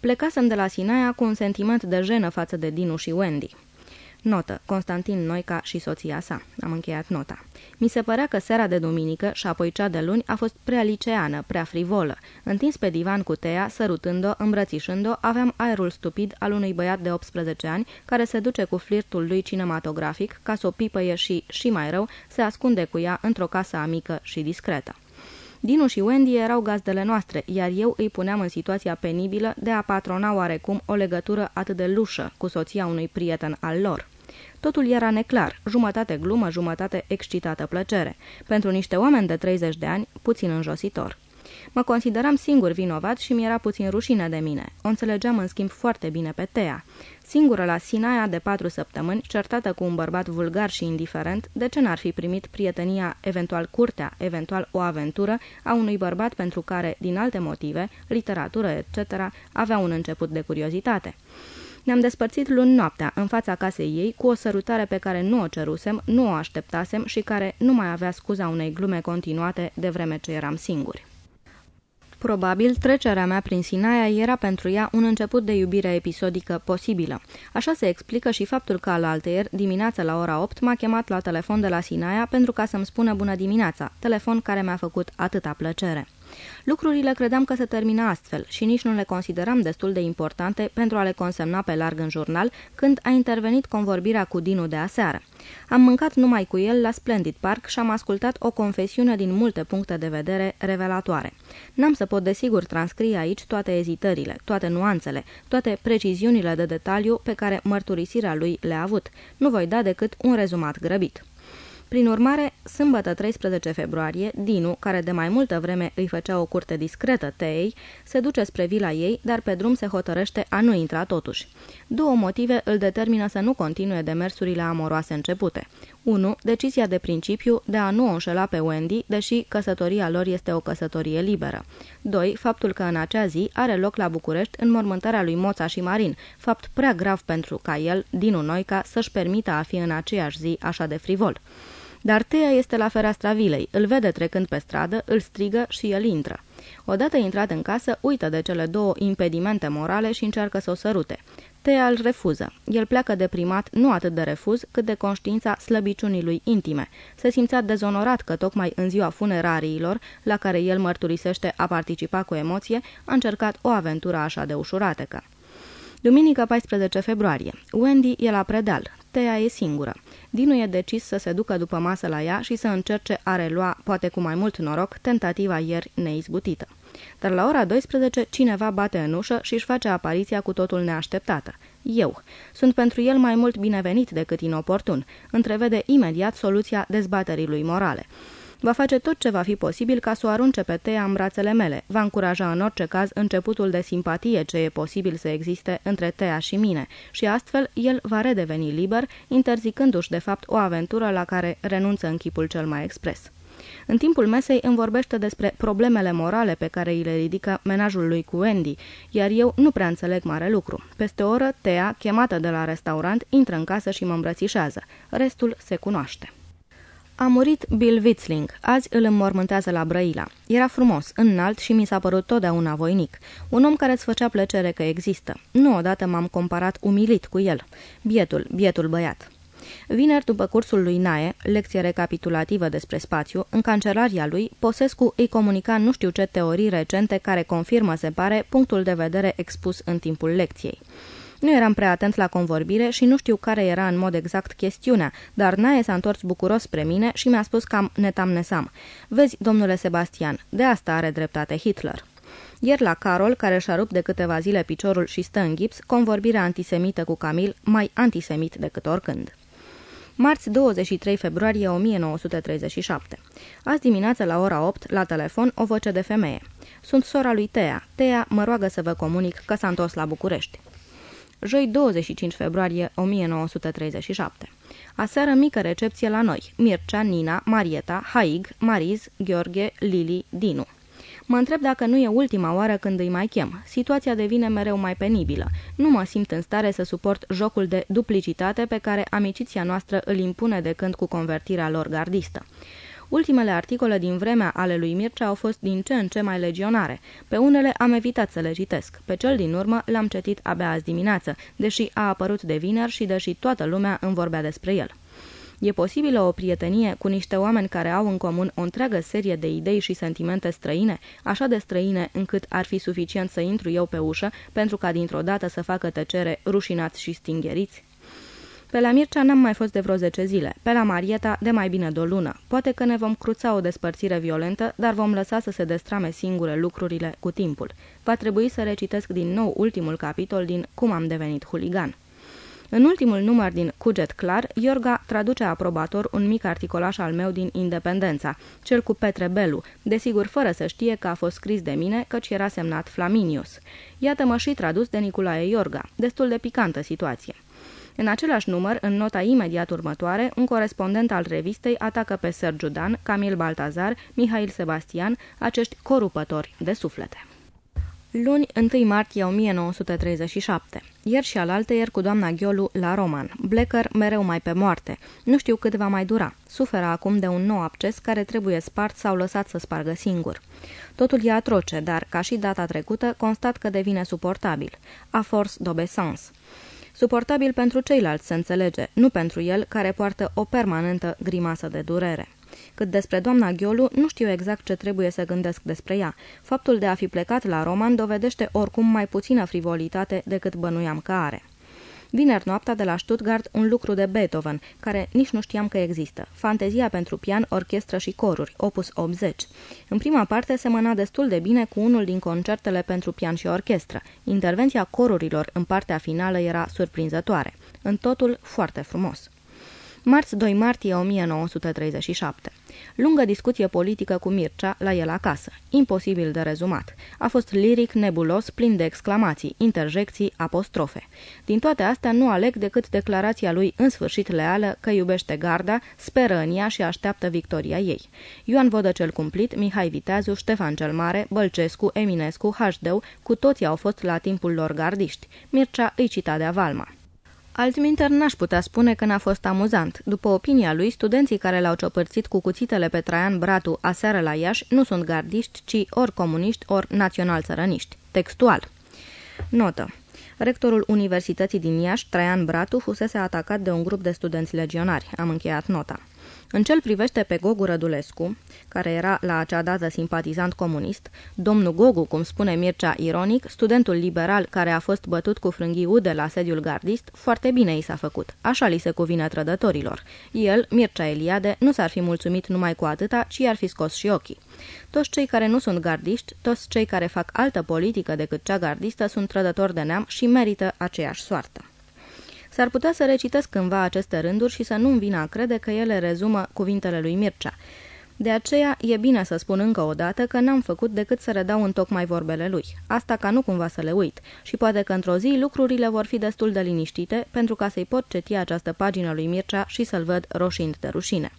Plecasem de la Sinaia cu un sentiment de jenă față de Dinu și Wendy. Notă. Constantin Noica și soția sa. Am încheiat nota. Mi se părea că seara de duminică și apoi cea de luni a fost prea liceană, prea frivolă. Întins pe divan cu Tea, sărutând-o, îmbrățișând-o, aveam aerul stupid al unui băiat de 18 ani care se duce cu flirtul lui cinematografic ca să o pipăie și, și mai rău, se ascunde cu ea într-o casă amică și discretă. Dinu și Wendy erau gazdele noastre, iar eu îi puneam în situația penibilă de a patrona oarecum o legătură atât de lușă cu soția unui prieten al lor. Totul era neclar, jumătate glumă, jumătate excitată plăcere. Pentru niște oameni de 30 de ani, puțin înjositor. Mă consideram singur vinovat și mi-era puțin rușine de mine. O înțelegeam în schimb foarte bine pe Tea. Singură la Sinaia de patru săptămâni, certată cu un bărbat vulgar și indiferent, de ce n-ar fi primit prietenia, eventual curtea, eventual o aventură, a unui bărbat pentru care, din alte motive, literatură, etc., avea un început de curiozitate? Ne-am despărțit luni noaptea, în fața casei ei, cu o sărutare pe care nu o cerusem, nu o așteptasem și care nu mai avea scuza unei glume continuate de vreme ce eram singuri. Probabil, trecerea mea prin Sinaia era pentru ea un început de iubire episodică posibilă. Așa se explică și faptul că al alteer, dimineața la ora 8, m-a chemat la telefon de la Sinaia pentru ca să-mi spună bună dimineața, telefon care mi-a făcut atâta plăcere. Lucrurile credeam că se termină astfel și nici nu le consideram destul de importante pentru a le consemna pe larg în jurnal când a intervenit convorbirea cu Dinu de aseară. Am mâncat numai cu el la Splendid Park și am ascultat o confesiune din multe puncte de vedere revelatoare. N-am să pot desigur transcrie aici toate ezitările, toate nuanțele, toate preciziunile de detaliu pe care mărturisirea lui le-a avut. Nu voi da decât un rezumat grăbit. Prin urmare, sâmbătă 13 februarie, Dinu, care de mai multă vreme îi făcea o curte discretă teei, se duce spre vila ei, dar pe drum se hotărăște a nu intra totuși. Două motive îl determină să nu continue demersurile amoroase începute. 1. Decizia de principiu de a nu o înșela pe Wendy, deși căsătoria lor este o căsătorie liberă. 2. Faptul că în acea zi are loc la București înmormântarea lui Moța și Marin, fapt prea grav pentru ca el, Dinu Noica, să-și permită a fi în aceeași zi așa de frivol. Dar Tea este la fereastra vilei, îl vede trecând pe stradă, îl strigă și el intră. Odată intrat în casă, uită de cele două impedimente morale și încearcă să o sărute. Tea îl refuză. El pleacă deprimat nu atât de refuz, cât de conștiința slăbiciunii lui intime. Se simțea dezonorat că tocmai în ziua funerariilor, la care el mărturisește a participa cu emoție, a încercat o aventură așa de ușuratecă. Duminică 14 februarie. Wendy e la predeal. Tea e singură. Dinu e decis să se ducă după masă la ea și să încerce a relua, poate cu mai mult noroc, tentativa ieri neizbutită. Dar la ora 12 cineva bate în ușă și își face apariția cu totul neașteptată. Eu. Sunt pentru el mai mult binevenit decât inoportun. Întrevede imediat soluția dezbaterii lui morale. Va face tot ce va fi posibil ca să o arunce pe Tea în brațele mele. Va încuraja în orice caz începutul de simpatie ce e posibil să existe între Tea și mine și astfel el va redeveni liber, interzicându-și de fapt o aventură la care renunță în chipul cel mai expres. În timpul mesei îmi vorbește despre problemele morale pe care îi le ridică menajul lui cu Wendy, iar eu nu prea înțeleg mare lucru. Peste o oră, Tea, chemată de la restaurant, intră în casă și mă îmbrățișează. Restul se cunoaște. A murit Bill Witzling. Azi îl înmormântează la Brăila. Era frumos, înalt și mi s-a părut totdeauna voinic. Un om care îți făcea plăcere că există. Nu odată m-am comparat umilit cu el. Bietul, bietul băiat. Vineri, după cursul lui Nae, lecție recapitulativă despre spațiu, în cancelaria lui, Posescu îi comunica nu știu ce teorii recente care confirmă, se pare, punctul de vedere expus în timpul lecției. Nu eram prea atent la convorbire și nu știu care era în mod exact chestiunea, dar Nae s-a întors bucuros spre mine și mi-a spus cam netam-nesam. Vezi, domnule Sebastian, de asta are dreptate Hitler. Ieri la Carol, care și-a rupt de câteva zile piciorul și stă în gips, convorbirea antisemită cu Camil, mai antisemit decât oricând. Marți 23 februarie 1937. Azi dimineață la ora 8, la telefon, o voce de femeie. Sunt sora lui Tea. Tea mă roagă să vă comunic că s-a întors la București joi 25 februarie 1937. Aseară mică recepție la noi. Mircea, Nina, Marieta, Haig, Mariz, Gheorghe, Lili, Dinu. Mă întreb dacă nu e ultima oară când îi mai chem. Situația devine mereu mai penibilă. Nu mă simt în stare să suport jocul de duplicitate pe care amiciția noastră îl impune de când cu convertirea lor gardistă. Ultimele articole din vremea ale lui Mircea au fost din ce în ce mai legionare. Pe unele am evitat să le citesc. Pe cel din urmă l-am citit abia azi dimineață, deși a apărut de vineri și deși toată lumea îmi vorbea despre el. E posibilă o prietenie cu niște oameni care au în comun o întreagă serie de idei și sentimente străine, așa de străine încât ar fi suficient să intru eu pe ușă pentru ca dintr-o dată să facă tăcere rușinați și stingheriți? Pe la Mircea n-am mai fost de vreo 10 zile, pe la Marieta de mai bine de o lună. Poate că ne vom cruța o despărțire violentă, dar vom lăsa să se destrame singure lucrurile cu timpul. Va trebui să recitesc din nou ultimul capitol din Cum am devenit huligan. În ultimul număr din Cuget Clar, Iorga traduce aprobator un mic articolaș al meu din Independența, cel cu Petre Belu, desigur fără să știe că a fost scris de mine, căci era semnat Flaminius. Iată-mă și tradus de Nicolae Iorga, destul de picantă situație. În același număr, în nota imediat următoare, un corespondent al revistei atacă pe Sergiu Dan, Camil Baltazar, Mihail Sebastian, acești corupători de suflete. Luni, 1 martie 1937. Ieri și alaltă ieri cu doamna Ghiolu la Roman. Blecker mereu mai pe moarte. Nu știu cât va mai dura. Suferă acum de un nou acces care trebuie spart sau lăsat să spargă singur. Totul e atroce, dar, ca și data trecută, constat că devine suportabil. A force d'obeissance. Suportabil pentru ceilalți, se înțelege, nu pentru el, care poartă o permanentă grimasă de durere. Cât despre doamna Ghiolu, nu știu exact ce trebuie să gândesc despre ea. Faptul de a fi plecat la Roman dovedește oricum mai puțină frivolitate decât bănuiam că are. Vineri noaptea de la Stuttgart un lucru de Beethoven, care nici nu știam că există. Fantezia pentru pian, orchestră și coruri, opus 80. În prima parte semăna destul de bine cu unul din concertele pentru pian și orchestră. Intervenția corurilor în partea finală era surprinzătoare. În totul foarte frumos. Marți 2 martie 1937. Lungă discuție politică cu Mircea la el acasă. Imposibil de rezumat. A fost liric, nebulos, plin de exclamații, interjecții, apostrofe. Din toate astea nu aleg decât declarația lui în sfârșit leală că iubește garda, speră în ea și așteaptă victoria ei. Ioan Vodă cel cumplit, Mihai Viteazu, Ștefan cel Mare, Bălcescu, Eminescu, Hașdeu, cu toții au fost la timpul lor gardiști. Mircea îi cita de avalma. Altminter n-aș putea spune că n-a fost amuzant. După opinia lui, studenții care l-au ciopărțit cu cuțitele pe Traian Bratu aseară la Iași nu sunt gardiști, ci ori comuniști, ori național-țărăniști. Textual. Notă. Rectorul Universității din Iași, Traian Bratu, fusese atacat de un grup de studenți legionari. Am încheiat nota. În cel privește pe Gogu Rădulescu, care era la acea dată simpatizant comunist, domnul Gogu, cum spune Mircea ironic, studentul liberal care a fost bătut cu frânghii ude la sediul gardist, foarte bine i s-a făcut. Așa li se cuvine trădătorilor. El, Mircea Eliade, nu s-ar fi mulțumit numai cu atâta, ci ar fi scos și ochii. Toți cei care nu sunt gardiști, toți cei care fac altă politică decât cea gardistă sunt trădători de neam și merită aceeași soartă. S-ar putea să recitesc cândva aceste rânduri și să nu-mi vină a crede că ele rezumă cuvintele lui Mircea. De aceea e bine să spun încă o dată că n-am făcut decât să redau în tocmai vorbele lui. Asta ca nu cumva să le uit. Și poate că într-o zi lucrurile vor fi destul de liniștite pentru ca să-i pot ceti această pagină lui Mircea și să-l văd roșind de rușine.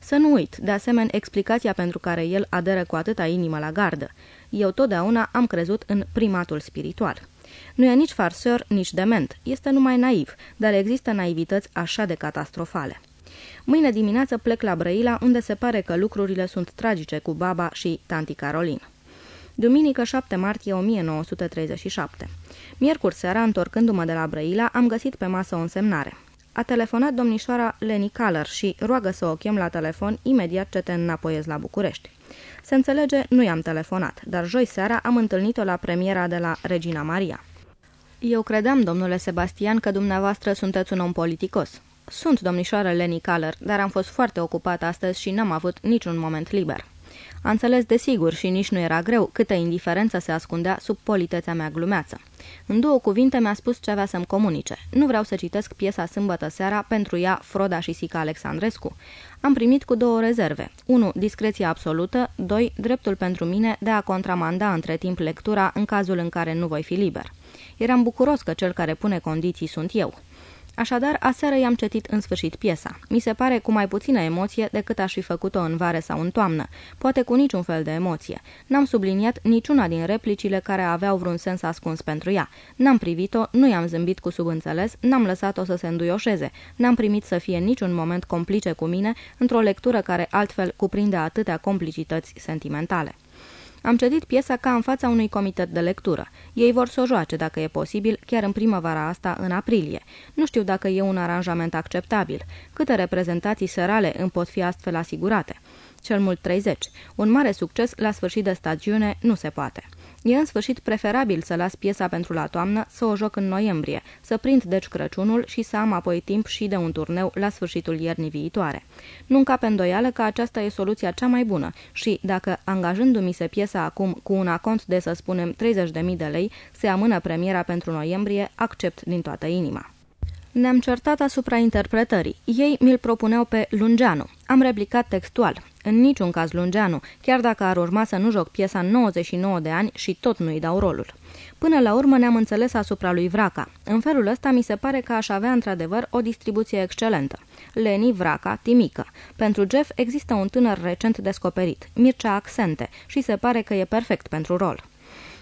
Să nu uit, de asemenea, explicația pentru care el aderă cu atâta inimă la gardă. Eu totdeauna am crezut în primatul spiritual. Nu e nici farseur, nici dement, este numai naiv, dar există naivități așa de catastrofale. Mâine dimineață plec la Brăila, unde se pare că lucrurile sunt tragice cu baba și tanti Carolin. Duminică 7 martie 1937. Miercuri seara, întorcându-mă de la Brăila, am găsit pe masă o însemnare. A telefonat domnișoara Leni Caller și roagă să o chem la telefon imediat ce te înapoiez la București. Se înțelege, nu i-am telefonat, dar joi seara am întâlnit-o la premiera de la Regina Maria. Eu credeam, domnule Sebastian, că dumneavoastră sunteți un om politicos. Sunt, domnișoară Leni Caller, dar am fost foarte ocupat astăzi și n-am avut niciun moment liber. A înțeles desigur și nici nu era greu câtă indiferență se ascundea sub politețea mea glumeață. În două cuvinte mi-a spus ce avea să-mi comunice. Nu vreau să citesc piesa sâmbătă seara pentru ea Froda și Sica Alexandrescu. Am primit cu două rezerve. 1. Discreția absolută. 2. Dreptul pentru mine de a contramanda între timp lectura în cazul în care nu voi fi liber. Eram bucuros că cel care pune condiții sunt eu. Așadar, aseară i-am citit în sfârșit piesa. Mi se pare cu mai puțină emoție decât aș fi făcut-o în vară sau în toamnă, poate cu niciun fel de emoție. N-am subliniat niciuna din replicile care aveau vreun sens ascuns pentru ea. N-am privit-o, nu i-am zâmbit cu subînțeles, n-am lăsat-o să se înduioșeze, n-am primit să fie niciun moment complice cu mine într-o lectură care altfel cuprinde atâtea complicități sentimentale. Am citit piesa ca în fața unui comitet de lectură. Ei vor să o joace, dacă e posibil, chiar în primăvara asta, în aprilie. Nu știu dacă e un aranjament acceptabil. Câte reprezentații sărale îmi pot fi astfel asigurate? Cel mult 30. Un mare succes la sfârșit de stagiune nu se poate. E în sfârșit preferabil să las piesa pentru la toamnă, să o joc în noiembrie, să prind deci Crăciunul și să am apoi timp și de un turneu la sfârșitul iernii viitoare. Nu încap îndoială că aceasta e soluția cea mai bună și, dacă angajându-mi se piesa acum cu un acont de, să spunem, 30.000 de lei, se amână premiera pentru noiembrie, accept din toată inima. Ne-am certat asupra interpretării. Ei mi-l propuneau pe Lungeanu. Am replicat textual. În niciun caz Lungeanu, chiar dacă ar urma să nu joc piesa 99 de ani și tot nu-i dau rolul. Până la urmă ne-am înțeles asupra lui Vraca. În felul ăsta mi se pare că aș avea într-adevăr o distribuție excelentă. Leni, Vraca, Timică. Pentru Jeff există un tânăr recent descoperit, Mircea Accente, și se pare că e perfect pentru rol.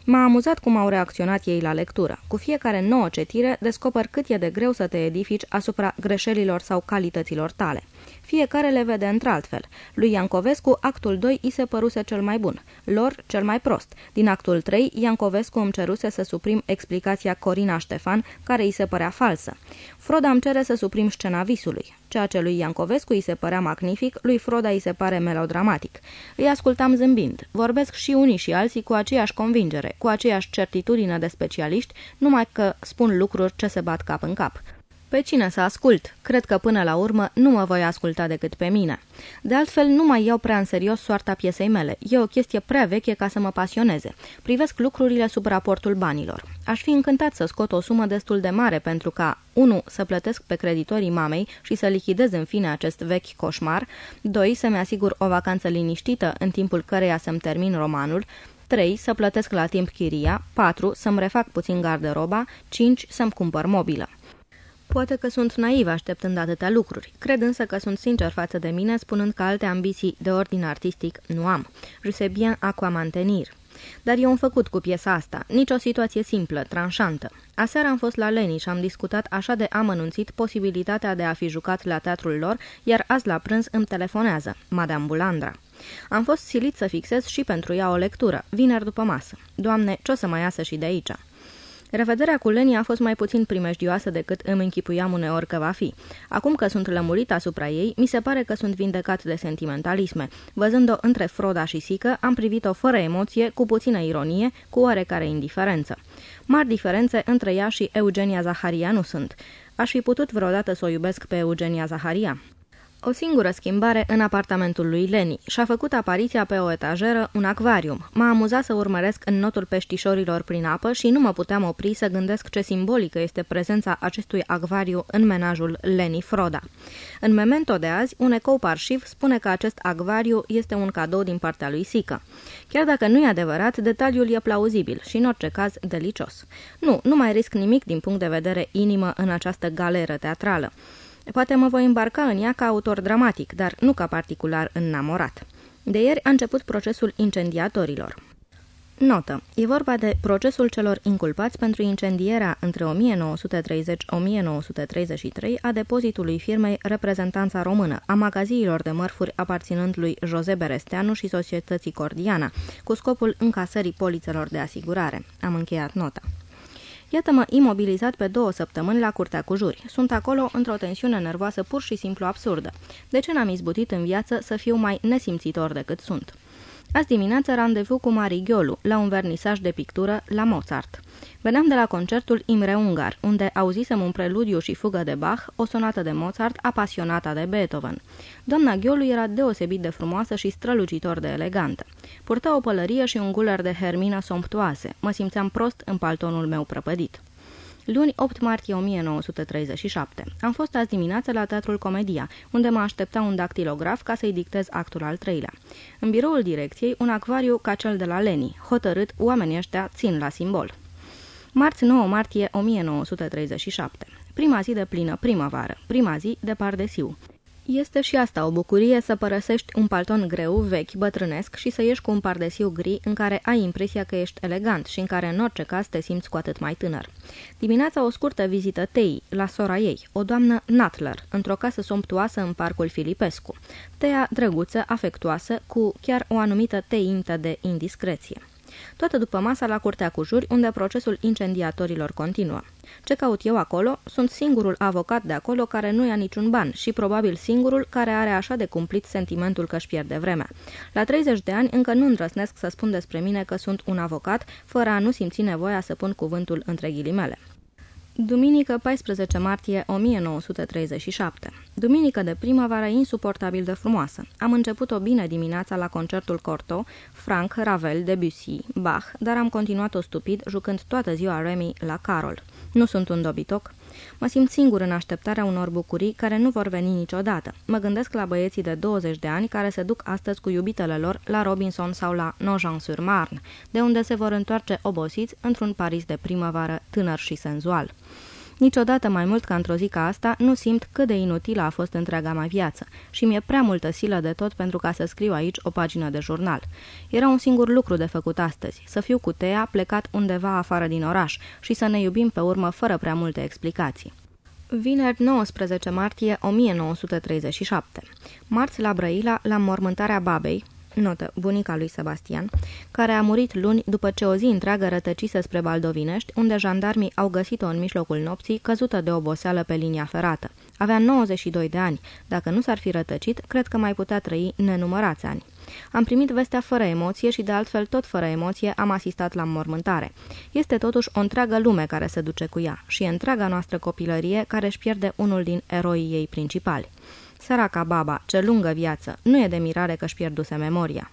M-a amuzat cum au reacționat ei la lectură. Cu fiecare nouă cetire descoper cât e de greu să te edifici asupra greșelilor sau calităților tale. Fiecare le vede într-altfel. Lui Iancovescu, actul 2 îi se păruse cel mai bun, lor cel mai prost. Din actul 3, Iancovescu îmi ceruse să suprim explicația Corina Ștefan, care îi se părea falsă. Froda îmi cere să suprim scena visului. Ceea ce lui Iancovescu îi se părea magnific, lui Froda îi se pare melodramatic. Îi ascultam zâmbind. Vorbesc și unii și alții cu aceeași convingere, cu aceeași certitudine de specialiști, numai că spun lucruri ce se bat cap în cap. Pe cine să ascult? Cred că până la urmă nu mă voi asculta decât pe mine. De altfel, nu mai iau prea în serios soarta piesei mele. E o chestie prea veche ca să mă pasioneze. Privesc lucrurile sub raportul banilor. Aș fi încântat să scot o sumă destul de mare pentru ca 1. Să plătesc pe creditorii mamei și să lichidez în fine acest vechi coșmar 2. Să-mi asigur o vacanță liniștită în timpul căreia să-mi termin romanul 3. Să plătesc la timp chiria 4. Să-mi refac puțin garderoba 5. Să-mi cumpăr mobilă Poate că sunt naiv așteptând atâtea lucruri. Cred însă că sunt sincer față de mine, spunând că alte ambiții de ordin artistic nu am. Je sais bien à quoi mantenir. Dar eu am făcut cu piesa asta, nici o situație simplă, tranșantă. Aseară am fost la Leni și am discutat așa de amănunțit posibilitatea de a fi jucat la teatrul lor, iar azi la prânz îmi telefonează, Madame Bulandra. Am fost silit să fixez și pentru ea o lectură, vineri după masă. Doamne, ce o să mai iasă și de aici? Revederea cu Leni a fost mai puțin primejdioasă decât îmi închipuiam uneori că va fi. Acum că sunt lămurit asupra ei, mi se pare că sunt vindecat de sentimentalisme. Văzând-o între Froda și Sică, am privit-o fără emoție, cu puțină ironie, cu oarecare indiferență. Mari diferențe între ea și Eugenia Zaharia nu sunt. Aș fi putut vreodată să o iubesc pe Eugenia Zaharia? O singură schimbare în apartamentul lui Leni și-a făcut apariția pe o etajeră un acvarium. M-a amuzat să urmăresc în notul peștișorilor prin apă și nu mă puteam opri să gândesc ce simbolică este prezența acestui acvariu în menajul Leni Froda. În memento de azi, un ecou parșiv spune că acest acvariu este un cadou din partea lui Sică. Chiar dacă nu e adevărat, detaliul e plauzibil și, în orice caz, delicios. Nu, nu mai risc nimic din punct de vedere inimă în această galeră teatrală. Poate mă voi îmbarca în ea ca autor dramatic, dar nu ca particular înnamorat. De ieri a început procesul incendiatorilor. Notă. E vorba de procesul celor inculpați pentru incendierea între 1930-1933 a depozitului firmei Reprezentanța Română, a magaziilor de mărfuri aparținând lui Jose Beresteanu și societății Cordiana, cu scopul încasării polițelor de asigurare. Am încheiat nota. Iată-mă imobilizat pe două săptămâni la curtea cu juri. Sunt acolo într-o tensiune nervoasă pur și simplu absurdă. De ce n-am izbutit în viață să fiu mai nesimțitor decât sunt? Azi dimineață randevu cu Mari Ghiolu, la un vernisaj de pictură la Mozart. Veneam de la concertul Imre Ungar, unde auzisem un preludiu și fugă de Bach, o sonată de Mozart, apasionată de Beethoven. Doamna Ghiolu era deosebit de frumoasă și strălucitor de elegantă. Purta o pălărie și un guler de hermină somptuoase. Mă simțeam prost în paltonul meu prăpădit. Luni 8 martie 1937. Am fost azi dimineață la Teatrul Comedia, unde mă aștepta un dactilograf ca să-i dictez actul al treilea. În biroul direcției, un acvariu ca cel de la Leni, hotărât, oamenii ăștia țin la simbol. Marți 9 martie 1937. Prima zi de plină primăvară, prima zi de pardesiu. Este și asta o bucurie să părăsești un palton greu, vechi, bătrânesc și să ieși cu un pardesiu gri în care ai impresia că ești elegant și în care în orice caz te simți cu atât mai tânăr. Dimineața o scurtă vizită Tei, la sora ei, o doamnă Natler, într-o casă somptuoasă în parcul Filipescu. Teia drăguță, afectuoasă, cu chiar o anumită teintă de indiscreție. Toată după masa la curtea cu juri, unde procesul incendiatorilor continuă. Ce caut eu acolo? Sunt singurul avocat de acolo care nu ia niciun ban și probabil singurul care are așa de cumplit sentimentul că își pierde vremea. La 30 de ani încă nu îndrăsnesc să spun despre mine că sunt un avocat, fără a nu simți nevoia să pun cuvântul între ghilimele. Duminică 14 martie 1937. Duminică de primăvară insuportabil de frumoasă. Am început-o bine dimineața la concertul Corto, Frank, Ravel, Debussy, Bach, dar am continuat-o stupid, jucând toată ziua Remy la Carol. Nu sunt un dobitoc. Mă simt singur în așteptarea unor bucurii care nu vor veni niciodată. Mă gândesc la băieții de 20 de ani care se duc astăzi cu iubitele lor la Robinson sau la Nogent-sur-Marne, de unde se vor întoarce obosiți într-un Paris de primăvară tânăr și senzual. Niciodată mai mult ca într-o zi ca asta nu simt cât de inutilă a fost întreaga mea viață și mi-e prea multă silă de tot pentru ca să scriu aici o pagină de jurnal. Era un singur lucru de făcut astăzi, să fiu cu Tea plecat undeva afară din oraș și să ne iubim pe urmă fără prea multe explicații. Vineri 19 martie 1937. Marți la Brăila, la mormântarea babei, Notă, bunica lui Sebastian, care a murit luni după ce o zi întreagă rătăcise spre Baldovinești, unde jandarmii au găsit-o în mijlocul nopții, căzută de oboseală pe linia ferată. Avea 92 de ani. Dacă nu s-ar fi rătăcit, cred că mai putea trăi nenumărați ani. Am primit vestea fără emoție și de altfel tot fără emoție am asistat la mormântare. Este totuși o întreagă lume care se duce cu ea și e întreaga noastră copilărie care își pierde unul din eroii ei principali. Săraca baba, ce lungă viață, nu e de mirare că-și pierduse memoria.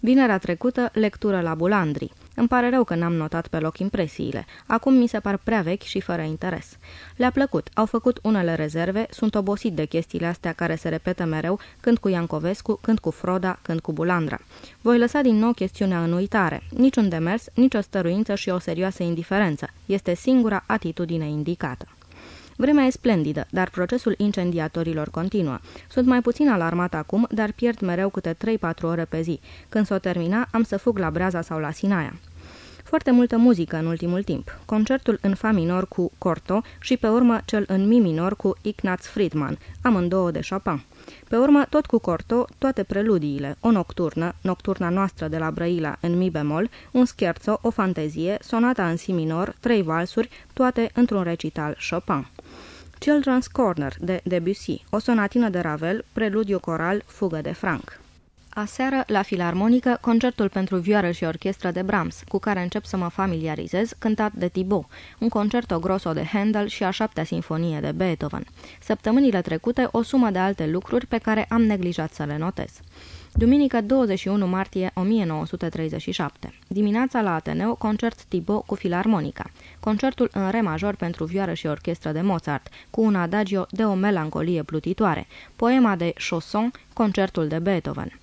Vinerea trecută, lectură la Bulandri. Îmi pare rău că n-am notat pe loc impresiile. Acum mi se par prea vechi și fără interes. Le-a plăcut, au făcut unele rezerve, sunt obosit de chestiile astea care se repetă mereu, când cu Iancovescu, când cu Froda, când cu Bulandra. Voi lăsa din nou chestiunea în uitare. Niciun demers, nicio stăruință și o serioasă indiferență. Este singura atitudine indicată. Vremea e splendidă, dar procesul incendiatorilor continuă. Sunt mai puțin alarmat acum, dar pierd mereu câte 3-4 ore pe zi. Când s-o termina, am să fug la Breaza sau la Sinaia. Foarte multă muzică în ultimul timp. Concertul în fa minor cu Corto și pe urmă cel în mi minor cu Ignaz Friedman, amândouă de Chopin. Pe urmă, tot cu Corto, toate preludiile, o nocturnă, nocturna noastră de la Brăila în mi bemol, un scherzo, o fantezie, sonata în si minor, trei valsuri, toate într-un recital Chopin. Children's Corner de Debussy, o sonatină de Ravel, preludiu coral, fugă de Frank. Aseară, la filarmonică, concertul pentru vioară și orchestră de Brahms, cu care încep să mă familiarizez, cântat de Thibaut, un concerto grosso de Handel și a șaptea sinfonie de Beethoven. Săptămânile trecute, o sumă de alte lucruri pe care am neglijat să le notez. Duminică 21 martie 1937. Dimineața la Ateneu, concert Tibo cu filarmonica. Concertul în re major pentru vioară și orchestră de Mozart, cu un adagio de o melancolie plutitoare. Poema de Chausson, concertul de Beethoven.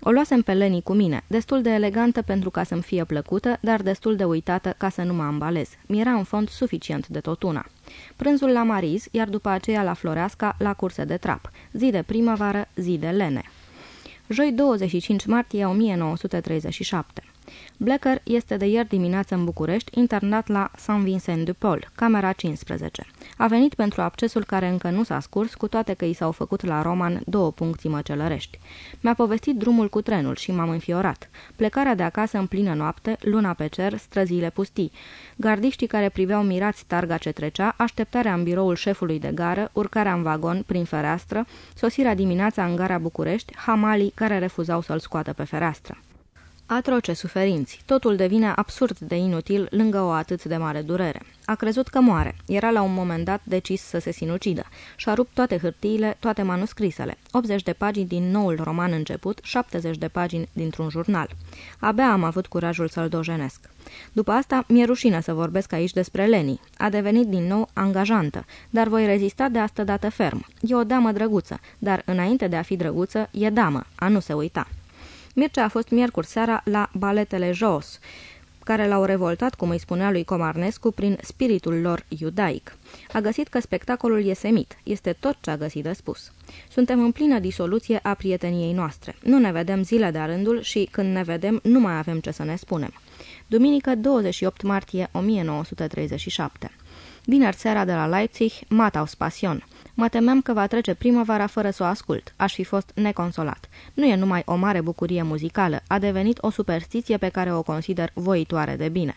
O luasem pe Leni cu mine, destul de elegantă pentru ca să-mi fie plăcută, dar destul de uitată ca să nu mă ambalez. Mi-era în fond suficient de tot una. Prânzul la Mariz, iar după aceea la Floreasca, la curse de trap. Zi de primăvară, zi de lene. Joi 25 martie 1937. Blecker este de ieri dimineață în București, internat la Saint Vincent de Paul, camera 15. A venit pentru accesul care încă nu s-a scurs, cu toate că i s-au făcut la Roman două puncții măcelărești. Mi-a povestit drumul cu trenul și m-am înfiorat. Plecarea de acasă în plină noapte, luna pe cer, străzile pustii. Gardiștii care priveau mirați targa ce trecea, așteptarea în biroul șefului de gară, urcarea în vagon, prin fereastră, sosirea dimineața în gara București, hamalii care refuzau să-l scoată pe fereastră. Atroce suferinți. Totul devine absurd de inutil lângă o atât de mare durere. A crezut că moare. Era la un moment dat decis să se sinucidă. Și-a rupt toate hârtiile, toate manuscrisele. 80 de pagini din noul roman început, 70 de pagini dintr-un jurnal. Abia am avut curajul să-l dojenesc. După asta, mi-e rușine să vorbesc aici despre Leni. A devenit din nou angajantă, dar voi rezista de asta dată ferm. E o damă drăguță, dar înainte de a fi drăguță, e damă, a nu se uita. Mircea a fost miercuri seara la baletele Jos, care l-au revoltat, cum îi spunea lui Comarnescu, prin spiritul lor iudaic. A găsit că spectacolul e semit. Este tot ce a găsit de spus. Suntem în plină disoluție a prieteniei noastre. Nu ne vedem zile de rândul și, când ne vedem, nu mai avem ce să ne spunem. Duminică 28 martie 1937 Vineri seara de la Leipzig, Mataus Passion. Mă temeam că va trece primăvara fără să o ascult. Aș fi fost neconsolat. Nu e numai o mare bucurie muzicală, a devenit o superstiție pe care o consider voitoare de bine.